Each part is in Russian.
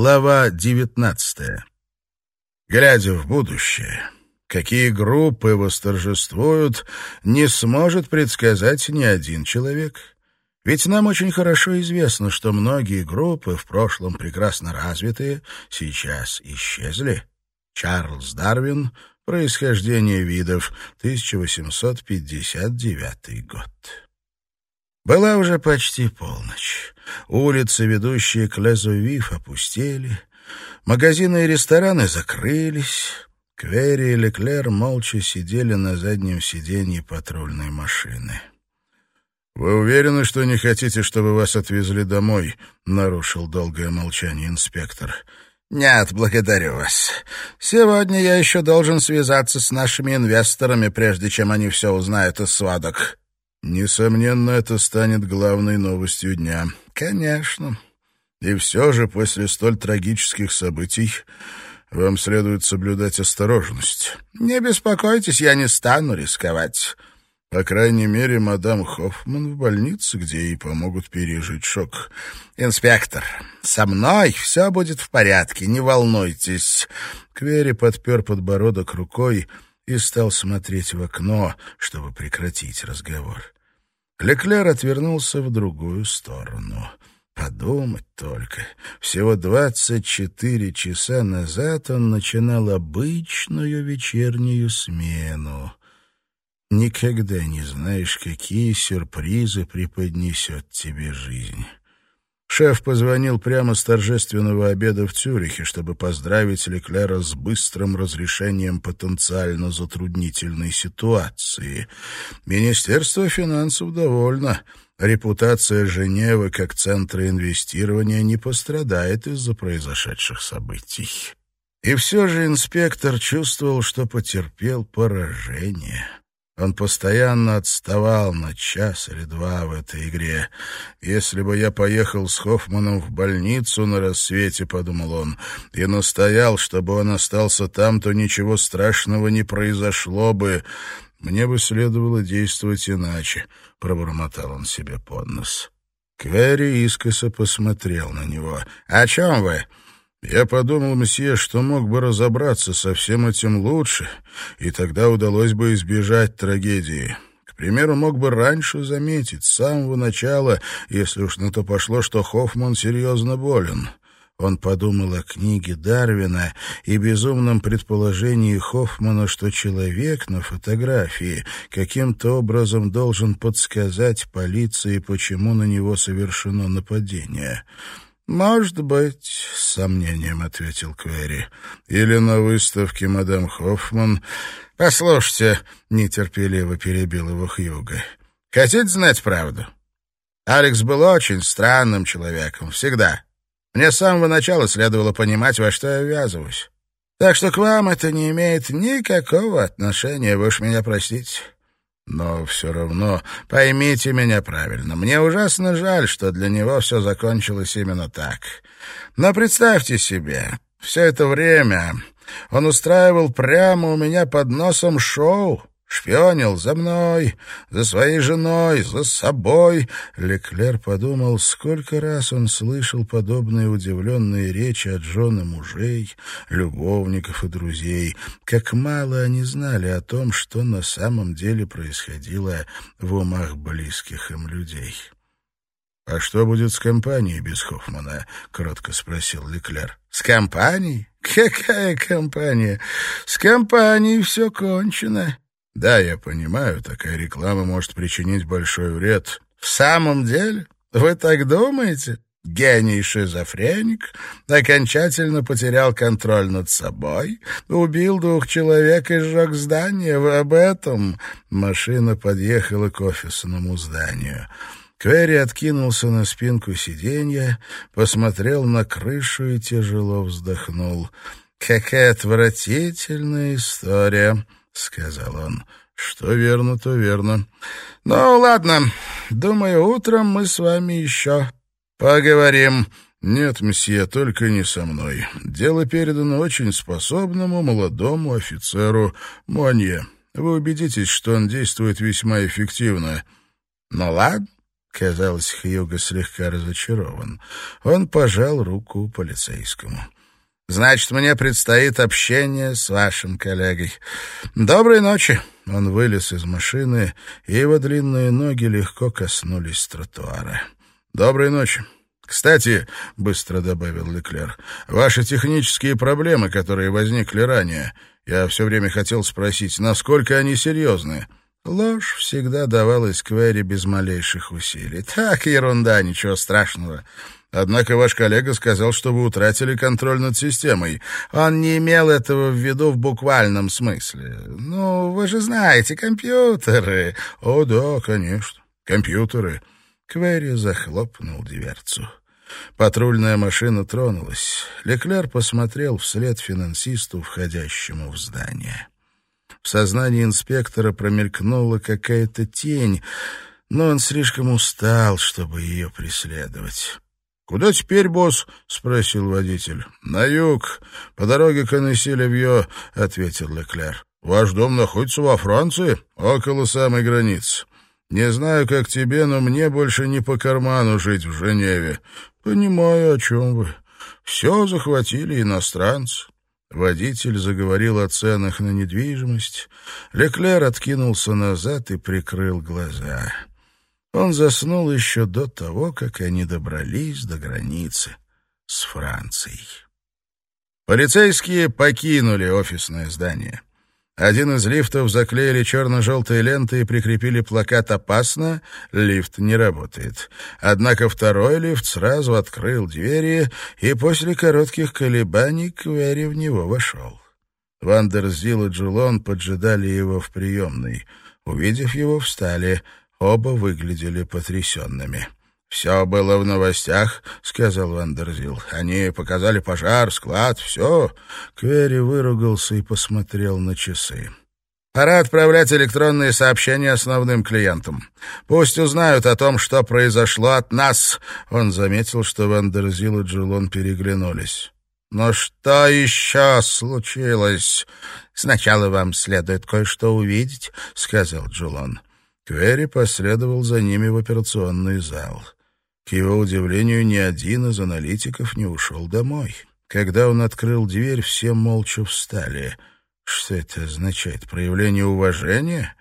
Глава 19. Глядя в будущее, какие группы восторжествуют, не сможет предсказать ни один человек. Ведь нам очень хорошо известно, что многие группы, в прошлом прекрасно развитые, сейчас исчезли. Чарльз Дарвин «Происхождение видов», 1859 год. Была уже почти полночь. Улицы, ведущие к Лезувив, опустели. Магазины и рестораны закрылись. Квери и Леклер молча сидели на заднем сиденье патрульной машины. «Вы уверены, что не хотите, чтобы вас отвезли домой?» — нарушил долгое молчание инспектор. «Нет, благодарю вас. Сегодня я еще должен связаться с нашими инвесторами, прежде чем они все узнают из сводок». Несомненно, это станет главной новостью дня. Конечно. И все же после столь трагических событий вам следует соблюдать осторожность. Не беспокойтесь, я не стану рисковать. По крайней мере, мадам Хоффман в больнице, где ей помогут пережить шок. «Инспектор, со мной все будет в порядке, не волнуйтесь». Квери подпер подбородок рукой и стал смотреть в окно, чтобы прекратить разговор. Леклер отвернулся в другую сторону. Подумать только. Всего двадцать четыре часа назад он начинал обычную вечернюю смену. Никогда не знаешь, какие сюрпризы преподнесет тебе жизнь. Шеф позвонил прямо с торжественного обеда в Цюрихе, чтобы поздравить Леклера с быстрым разрешением потенциально затруднительной ситуации. Министерство финансов довольно. Репутация Женевы как центра инвестирования не пострадает из-за произошедших событий. И все же инспектор чувствовал, что потерпел поражение. Он постоянно отставал на час или два в этой игре. «Если бы я поехал с Хоффманом в больницу на рассвете, — подумал он, — и настоял, чтобы он остался там, то ничего страшного не произошло бы. Мне бы следовало действовать иначе», — пробормотал он себе под нос. Квери искоса посмотрел на него. «О чем вы?» Я подумал, месье, что мог бы разобраться со всем этим лучше, и тогда удалось бы избежать трагедии. К примеру, мог бы раньше заметить, с самого начала, если уж на то пошло, что Хоффман серьезно болен. Он подумал о книге Дарвина и безумном предположении Хоффмана, что человек на фотографии каким-то образом должен подсказать полиции, почему на него совершено нападение. «Может быть», — сомнением ответил Квери. «Или на выставке мадам Хоффман...» «Послушайте», — нетерпеливо перебил его Хьюго. «Хотите знать правду? Алекс был очень странным человеком, всегда. Мне с самого начала следовало понимать, во что я ввязываюсь. Так что к вам это не имеет никакого отношения, вы уж меня простите». Но все равно поймите меня правильно. Мне ужасно жаль, что для него все закончилось именно так. Но представьте себе, все это время он устраивал прямо у меня под носом шоу, Шпионил за мной, за своей женой, за собой. Леклер подумал, сколько раз он слышал подобные удивленные речи от жены мужей, любовников и друзей. Как мало они знали о том, что на самом деле происходило в умах близких им людей. «А что будет с компанией без Хоффмана?» — кротко спросил Леклер. «С компанией? Какая компания? С компанией все кончено». Да, я понимаю, такая реклама может причинить большой вред. В самом деле? Вы так думаете? Гений шизофреник окончательно потерял контроль над собой, убил двух человек и сжег здание. Вы об этом? Машина подъехала к офисному зданию. Кэрри откинулся на спинку сиденья, посмотрел на крышу и тяжело вздохнул. «Какая отвратительная история!» — сказал он. «Что верно, то верно. Ну, ладно. Думаю, утром мы с вами еще поговорим». «Нет, месье, только не со мной. Дело передано очень способному молодому офицеру Монье. Вы убедитесь, что он действует весьма эффективно». «Ну ладно, Казалось, Хьюго слегка разочарован. Он пожал руку полицейскому. «Значит, мне предстоит общение с вашим коллегой. Доброй ночи!» Он вылез из машины, и его длинные ноги легко коснулись тротуара. «Доброй ночи!» «Кстати», — быстро добавил Леклер, — «ваши технические проблемы, которые возникли ранее, я все время хотел спросить, насколько они серьезны?» Ложь всегда давалась Квери без малейших усилий. «Так, ерунда, ничего страшного. Однако ваш коллега сказал, что вы утратили контроль над системой. Он не имел этого в виду в буквальном смысле. Ну, вы же знаете, компьютеры. О, да, конечно, компьютеры. Квери захлопнул дверцу. Патрульная машина тронулась. Леклер посмотрел вслед финансисту, входящему в здание. В сознании инспектора промелькнула какая-то тень, но он слишком устал, чтобы ее преследовать. «Куда теперь, босс?» — спросил водитель. «На юг, по дороге к Анесилевье», — ответил Леклер. «Ваш дом находится во Франции, около самой границы. Не знаю, как тебе, но мне больше не по карману жить в Женеве. Понимаю, о чем вы. Все захватили иностранцы». Водитель заговорил о ценах на недвижимость. Леклер откинулся назад и прикрыл глаза. Он заснул еще до того, как они добрались до границы с Францией. Полицейские покинули офисное здание. Один из лифтов заклеили черно-желтой лентой и прикрепили плакат «Опасно, лифт не работает». Однако второй лифт сразу открыл двери, и после коротких колебаний Квери в него вошел. Вандерзил и Джулон поджидали его в приемной. Увидев его, встали. Оба выглядели потрясенными. «Все было в новостях», — сказал Вандерзил. «Они показали пожар, склад, все». Квери выругался и посмотрел на часы. «Пора отправлять электронные сообщения основным клиентам. Пусть узнают о том, что произошло от нас». Он заметил, что Вандерзил и Джулон переглянулись. «Но что еще случилось?» «Сначала вам следует кое-что увидеть», — сказал Джулон. Квери последовал за ними в операционный зал. К его удивлению, ни один из аналитиков не ушел домой. Когда он открыл дверь, все молча встали. Что это означает? Проявление уважения?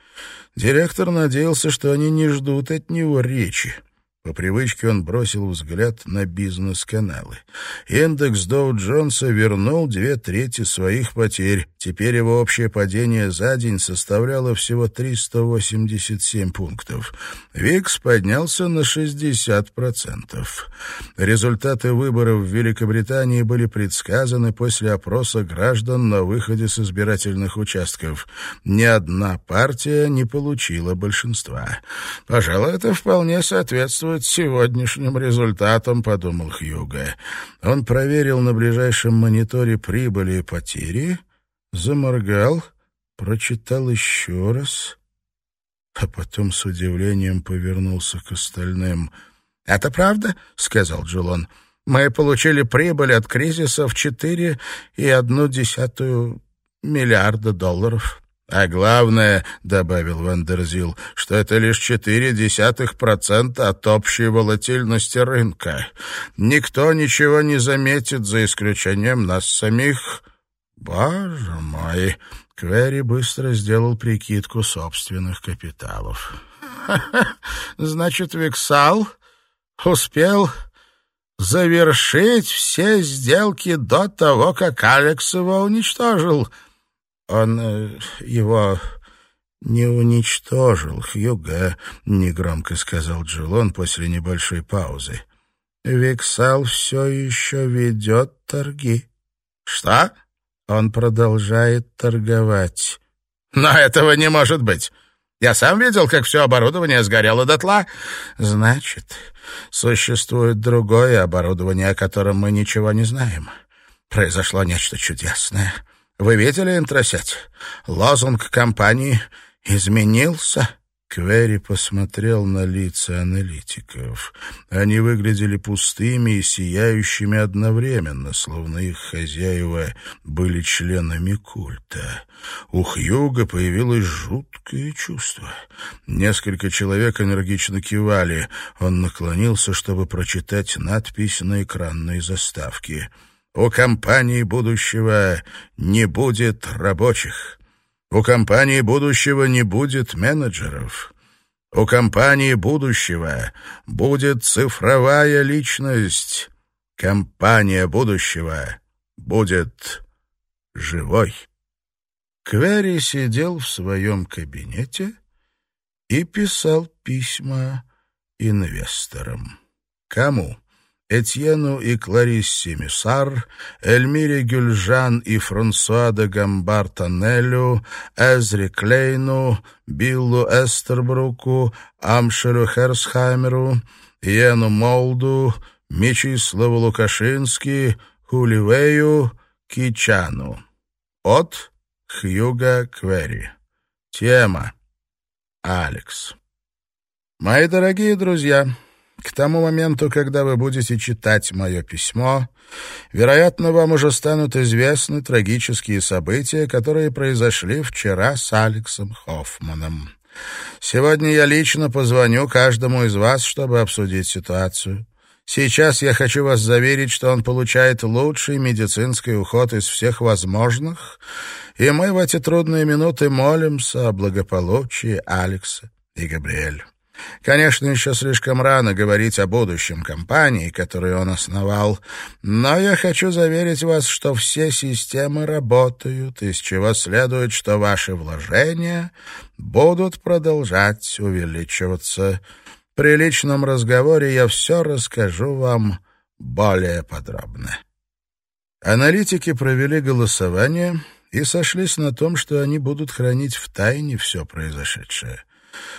Директор надеялся, что они не ждут от него речи. По привычке он бросил взгляд на бизнес-каналы. Индекс Доу-Джонса вернул две трети своих потерь. Теперь его общее падение за день составляло всего 387 пунктов. ВИКС поднялся на 60%. Результаты выборов в Великобритании были предсказаны после опроса граждан на выходе с избирательных участков. Ни одна партия не получила большинства. Пожалуй, это вполне соответствует соответствует сегодняшним результатам», — подумал Хьюга. Он проверил на ближайшем мониторе прибыли и потери, заморгал, прочитал еще раз, а потом с удивлением повернулся к остальным. «Это правда?» — сказал Джулон. «Мы получили прибыль от кризиса в четыре и одну десятую миллиарда долларов». А главное, — добавил Вандерзил, — что это лишь четыре десятых процента от общей волатильности рынка. Никто ничего не заметит, за исключением нас самих. Боже мой! Квери быстро сделал прикидку собственных капиталов. Значит, Виксал успел завершить все сделки до того, как Алекс его уничтожил — он э, его не уничтожил, Хьюга, — негромко сказал Джилон после небольшой паузы. Виксал все еще ведет торги. Что? Он продолжает торговать. Но этого не может быть. Я сам видел, как все оборудование сгорело дотла. Значит, существует другое оборудование, о котором мы ничего не знаем. Произошло нечто чудесное. Вы видели интросеть? Лозунг компании изменился. Квери посмотрел на лица аналитиков. Они выглядели пустыми и сияющими одновременно, словно их хозяева были членами культа. У Хьюга появилось жуткое чувство. Несколько человек энергично кивали. Он наклонился, чтобы прочитать надпись на экранной заставке. «У компании будущего не будет рабочих». У компании будущего не будет менеджеров. У компании будущего будет цифровая личность. Компания будущего будет живой. Квери сидел в своем кабинете и писал письма инвесторам. Кому? Этьену и Клариссе Мюсар, Эльмире Гюльжан и Франсуа де Гамбар Эзри Клейну, Биллу Эстербруку, Амшелю Херсхаймеру, Йену Молду, Мечиславу Лукашински, Хуливею, Кичану. От Хьюга Квери. Тема. Алекс. Мои дорогие друзья, к тому моменту, когда вы будете читать мое письмо, вероятно, вам уже станут известны трагические события, которые произошли вчера с Алексом Хоффманом. Сегодня я лично позвоню каждому из вас, чтобы обсудить ситуацию. Сейчас я хочу вас заверить, что он получает лучший медицинский уход из всех возможных, и мы в эти трудные минуты молимся о благополучии Алекса и Габриэля. Конечно, еще слишком рано говорить о будущем компании, которую он основал, но я хочу заверить вас, что все системы работают, из чего следует, что ваши вложения будут продолжать увеличиваться. При личном разговоре я все расскажу вам более подробно. Аналитики провели голосование и сошлись на том, что они будут хранить в тайне все произошедшее.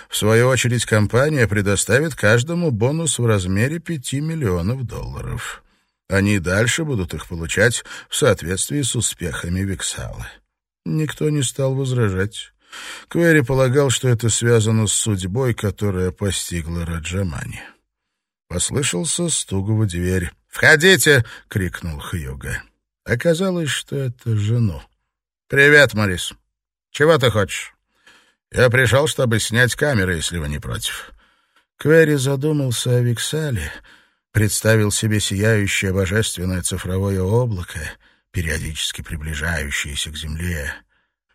В свою очередь, компания предоставит каждому бонус в размере 5 миллионов долларов. Они дальше будут их получать в соответствии с успехами Виксала. Никто не стал возражать. Квери полагал, что это связано с судьбой, которая постигла Раджамани. Послышался стук в дверь. «Входите!» — крикнул Хьюга. Оказалось, что это жену. «Привет, Морис. Чего ты хочешь?» Я пришел, чтобы снять камеры, если вы не против». Квери задумался о Виксале, представил себе сияющее божественное цифровое облако, периодически приближающееся к Земле.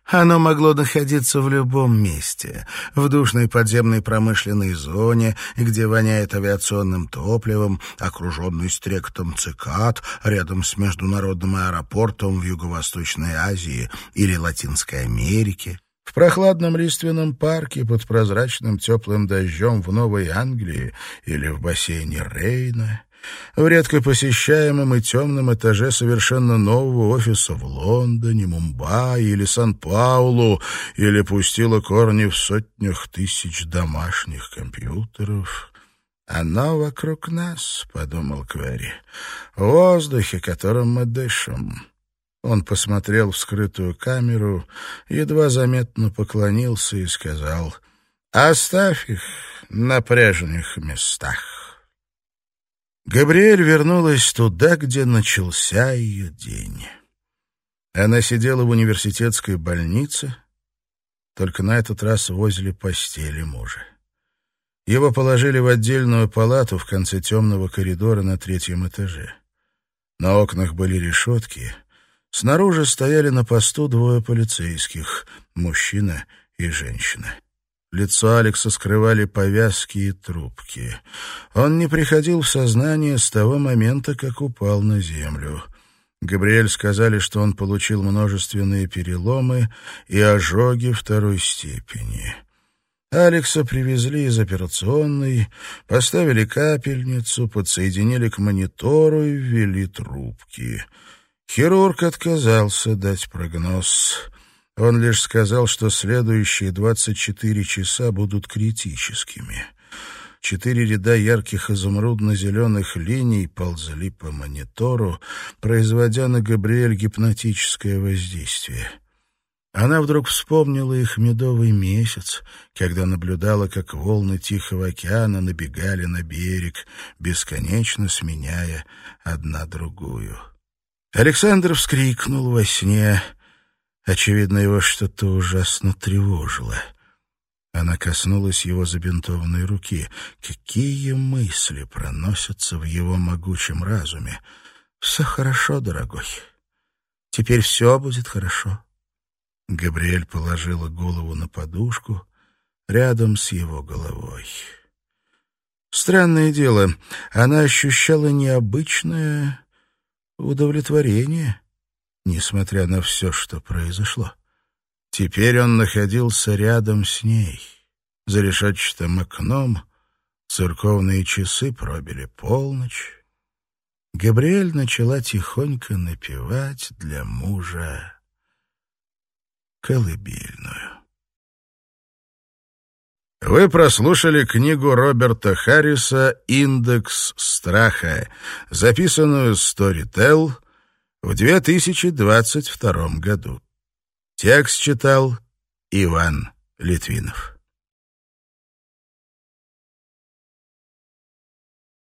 Оно могло находиться в любом месте, в душной подземной промышленной зоне, где воняет авиационным топливом, окруженный стректом цикад, рядом с международным аэропортом в Юго-Восточной Азии или Латинской Америке. В прохладном лиственном парке под прозрачным теплым дождем в Новой Англии или в бассейне Рейна, в редко посещаемом и темном этаже совершенно нового офиса в Лондоне, Мумбаи или Сан-Паулу, или пустила корни в сотнях тысяч домашних компьютеров. «Оно вокруг нас», — подумал Квери, — «в воздухе, которым мы дышим». Он посмотрел в скрытую камеру, едва заметно поклонился и сказал «Оставь их на прежних местах». Габриэль вернулась туда, где начался ее день. Она сидела в университетской больнице, только на этот раз возле постели мужа. Его положили в отдельную палату в конце темного коридора на третьем этаже. На окнах были решетки — Снаружи стояли на посту двое полицейских, мужчина и женщина. Лицо Алекса скрывали повязки и трубки. Он не приходил в сознание с того момента, как упал на землю. Габриэль сказали, что он получил множественные переломы и ожоги второй степени. Алекса привезли из операционной, поставили капельницу, подсоединили к монитору и ввели трубки — Хирург отказался дать прогноз. Он лишь сказал, что следующие 24 часа будут критическими. Четыре ряда ярких изумрудно-зеленых линий ползли по монитору, производя на Габриэль гипнотическое воздействие. Она вдруг вспомнила их медовый месяц, когда наблюдала, как волны Тихого океана набегали на берег, бесконечно сменяя одна другую. Александр вскрикнул во сне. Очевидно, его что-то ужасно тревожило. Она коснулась его забинтованной руки. Какие мысли проносятся в его могучем разуме? «Все хорошо, дорогой. Теперь все будет хорошо». Габриэль положила голову на подушку рядом с его головой. Странное дело, она ощущала необычное удовлетворение, несмотря на все, что произошло. Теперь он находился рядом с ней. За решетчатым окном церковные часы пробили полночь. Габриэль начала тихонько напевать для мужа колыбельную. Вы прослушали книгу Роберта Харриса «Индекс страха», записанную Storytel в 2022 году. Текст читал Иван Литвинов.